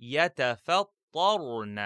يتفطرن.